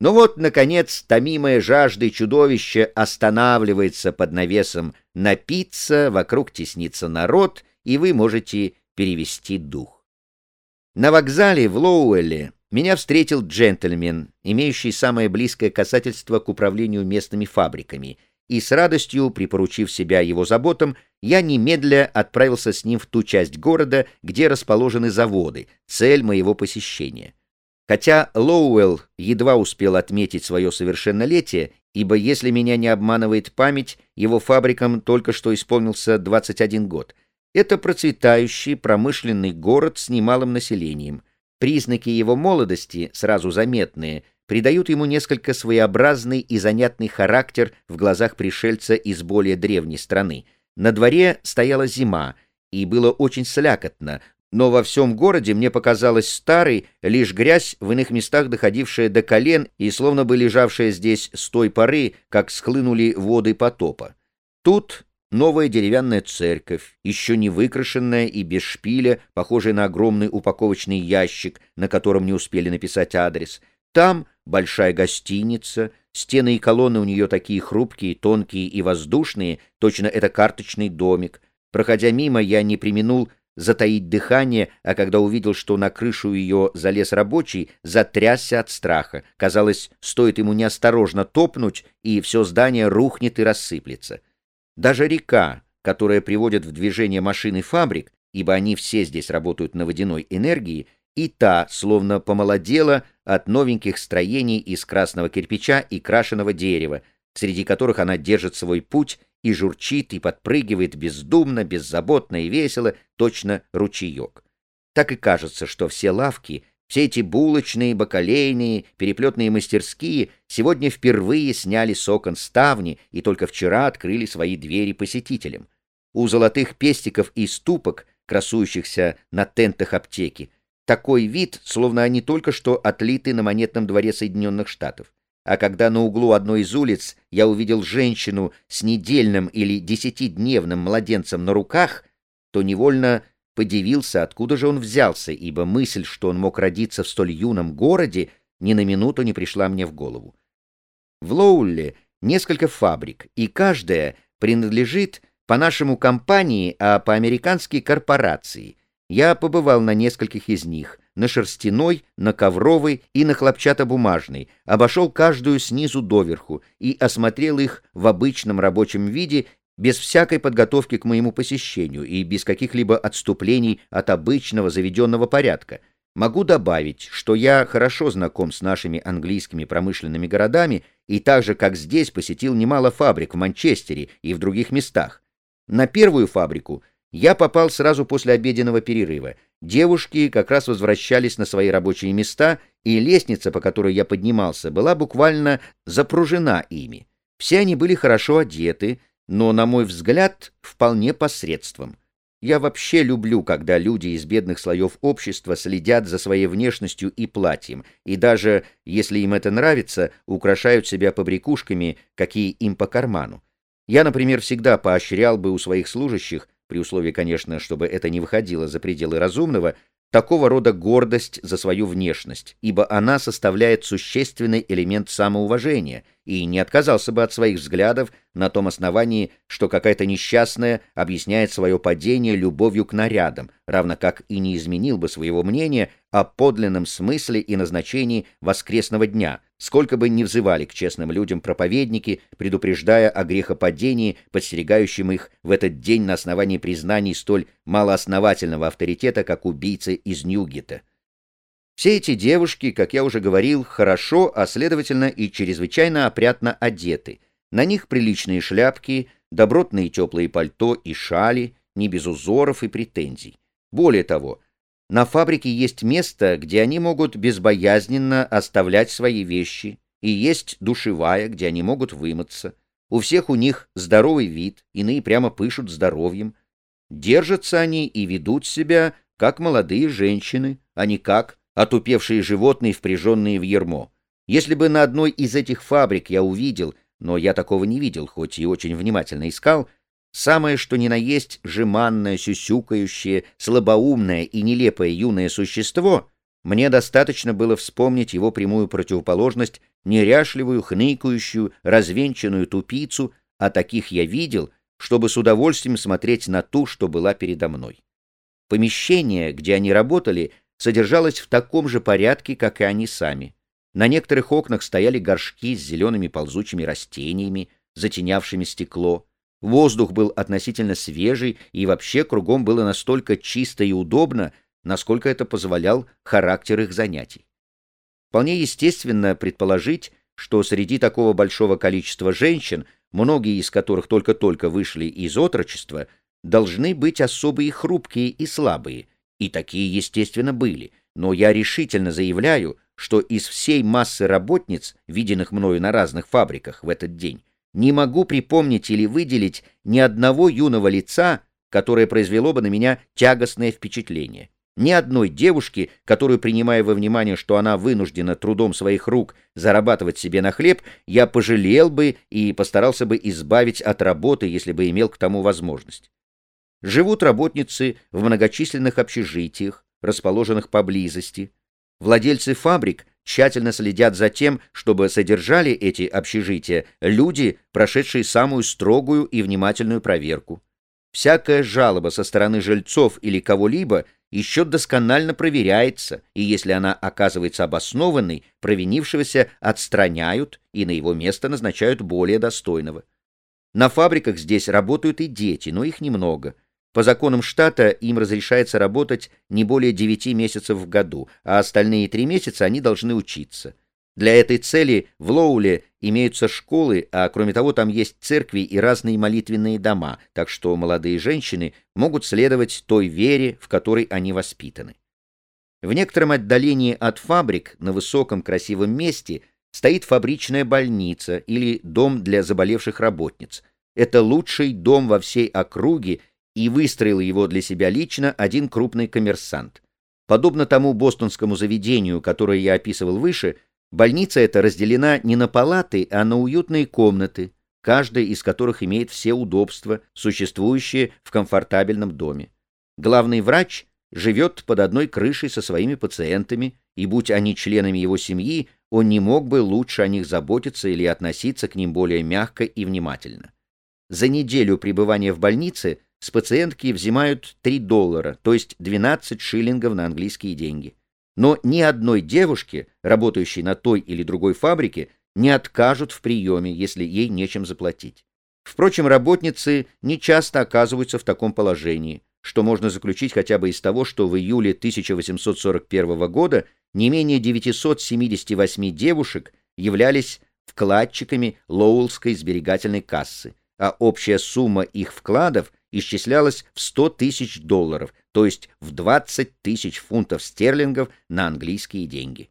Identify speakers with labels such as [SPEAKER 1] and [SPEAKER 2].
[SPEAKER 1] Но вот, наконец, томимое жаждой чудовище останавливается под навесом напиться, вокруг теснится народ, и вы можете перевести дух. На вокзале в Лоуэлле меня встретил джентльмен, имеющий самое близкое касательство к управлению местными фабриками, и с радостью, припоручив себя его заботам, я немедля отправился с ним в ту часть города, где расположены заводы, цель моего посещения. Хотя Лоуэлл едва успел отметить свое совершеннолетие, ибо, если меня не обманывает память, его фабрикам только что исполнился 21 год. Это процветающий промышленный город с немалым населением. Признаки его молодости, сразу заметные, придают ему несколько своеобразный и занятный характер в глазах пришельца из более древней страны. На дворе стояла зима, и было очень слякотно, но во всем городе мне показалась старой лишь грязь, в иных местах доходившая до колен и словно бы лежавшая здесь с той поры, как схлынули воды потопа. Тут новая деревянная церковь, еще не выкрашенная и без шпиля, похожая на огромный упаковочный ящик, на котором не успели написать адрес. Там большая гостиница, стены и колонны у нее такие хрупкие, тонкие и воздушные, точно это карточный домик. Проходя мимо, я не применул затаить дыхание, а когда увидел, что на крышу ее залез рабочий, затрясся от страха. Казалось, стоит ему неосторожно топнуть, и все здание рухнет и рассыплется. Даже река, которая приводит в движение машины фабрик, ибо они все здесь работают на водяной энергии, и та словно помолодела от новеньких строений из красного кирпича и крашеного дерева, среди которых она держит свой путь и журчит, и подпрыгивает бездумно, беззаботно и весело, точно ручеек. Так и кажется, что все лавки, все эти булочные, бакалейные, переплетные мастерские сегодня впервые сняли с окон ставни и только вчера открыли свои двери посетителям. У золотых пестиков и ступок, красующихся на тентах аптеки, такой вид, словно они только что отлиты на монетном дворе Соединенных Штатов а когда на углу одной из улиц я увидел женщину с недельным или десятидневным младенцем на руках, то невольно подивился, откуда же он взялся, ибо мысль, что он мог родиться в столь юном городе, ни на минуту не пришла мне в голову. В Лоуле несколько фабрик, и каждая принадлежит по нашему компании, а по-американски корпорации. Я побывал на нескольких из них — на шерстяной, на ковровой и на хлопчатобумажной, обошел каждую снизу доверху и осмотрел их в обычном рабочем виде без всякой подготовки к моему посещению и без каких-либо отступлений от обычного заведенного порядка. Могу добавить, что я хорошо знаком с нашими английскими промышленными городами и так же, как здесь, посетил немало фабрик в Манчестере и в других местах. На первую фабрику я попал сразу после обеденного перерыва — Девушки как раз возвращались на свои рабочие места, и лестница, по которой я поднимался, была буквально запружена ими. Все они были хорошо одеты, но, на мой взгляд, вполне посредством. Я вообще люблю, когда люди из бедных слоев общества следят за своей внешностью и платьем, и даже, если им это нравится, украшают себя побрякушками, какие им по карману. Я, например, всегда поощрял бы у своих служащих при условии, конечно, чтобы это не выходило за пределы разумного, такого рода гордость за свою внешность, ибо она составляет существенный элемент самоуважения, и не отказался бы от своих взглядов на том основании, что какая-то несчастная объясняет свое падение любовью к нарядам, равно как и не изменил бы своего мнения о подлинном смысле и назначении воскресного дня, сколько бы ни взывали к честным людям проповедники, предупреждая о грехопадении, подстерегающем их в этот день на основании признаний столь малоосновательного авторитета, как убийцы из Ньюгета. Все эти девушки, как я уже говорил, хорошо, а следовательно и чрезвычайно опрятно одеты. На них приличные шляпки, добротные теплые пальто и шали, не без узоров и претензий. Более того, на фабрике есть место, где они могут безбоязненно оставлять свои вещи, и есть душевая, где они могут вымыться. У всех у них здоровый вид, иные прямо пышут здоровьем. Держатся они и ведут себя, как молодые женщины, а не как отупевшие животные, впряженные в ермо. Если бы на одной из этих фабрик я увидел, но я такого не видел, хоть и очень внимательно искал, самое что ни на есть жеманное, сюсюкающее, слабоумное и нелепое юное существо, Мне достаточно было вспомнить его прямую противоположность, неряшливую, хныкающую, развенчанную тупицу, а таких я видел, чтобы с удовольствием смотреть на ту, что была передо мной. Помещение, где они работали, содержалось в таком же порядке, как и они сами. На некоторых окнах стояли горшки с зелеными ползучими растениями, затенявшими стекло. Воздух был относительно свежий, и вообще кругом было настолько чисто и удобно, насколько это позволял характер их занятий. Вполне естественно предположить, что среди такого большого количества женщин, многие из которых только-только вышли из отрочества, должны быть особые хрупкие и слабые, и такие, естественно, были, но я решительно заявляю, что из всей массы работниц, виденных мною на разных фабриках в этот день, не могу припомнить или выделить ни одного юного лица, которое произвело бы на меня тягостное впечатление. Ни одной девушки, которую, принимая во внимание, что она вынуждена трудом своих рук зарабатывать себе на хлеб, я пожалел бы и постарался бы избавить от работы, если бы имел к тому возможность. Живут работницы в многочисленных общежитиях, расположенных поблизости. Владельцы фабрик тщательно следят за тем, чтобы содержали эти общежития люди, прошедшие самую строгую и внимательную проверку. Всякая жалоба со стороны жильцов или кого-либо еще досконально проверяется, и если она оказывается обоснованной, провинившегося отстраняют и на его место назначают более достойного. На фабриках здесь работают и дети, но их немного – по законам штата им разрешается работать не более 9 месяцев в году, а остальные 3 месяца они должны учиться. Для этой цели в Лоуле имеются школы, а кроме того там есть церкви и разные молитвенные дома, так что молодые женщины могут следовать той вере, в которой они воспитаны. В некотором отдалении от фабрик на высоком красивом месте стоит фабричная больница или дом для заболевших работниц. Это лучший дом во всей округе и выстроил его для себя лично один крупный коммерсант. Подобно тому бостонскому заведению, которое я описывал выше, больница эта разделена не на палаты, а на уютные комнаты, каждая из которых имеет все удобства, существующие в комфортабельном доме. Главный врач живет под одной крышей со своими пациентами, и будь они членами его семьи, он не мог бы лучше о них заботиться или относиться к ним более мягко и внимательно. За неделю пребывания в больнице с пациентки взимают 3 доллара, то есть 12 шиллингов на английские деньги. Но ни одной девушке, работающей на той или другой фабрике, не откажут в приеме, если ей нечем заплатить. Впрочем, работницы не часто оказываются в таком положении, что можно заключить хотя бы из того, что в июле 1841 года не менее 978 девушек являлись вкладчиками Лоуэллской сберегательной кассы, а общая сумма их вкладов исчислялась в 100 тысяч долларов, то есть в 20 тысяч фунтов стерлингов на английские деньги.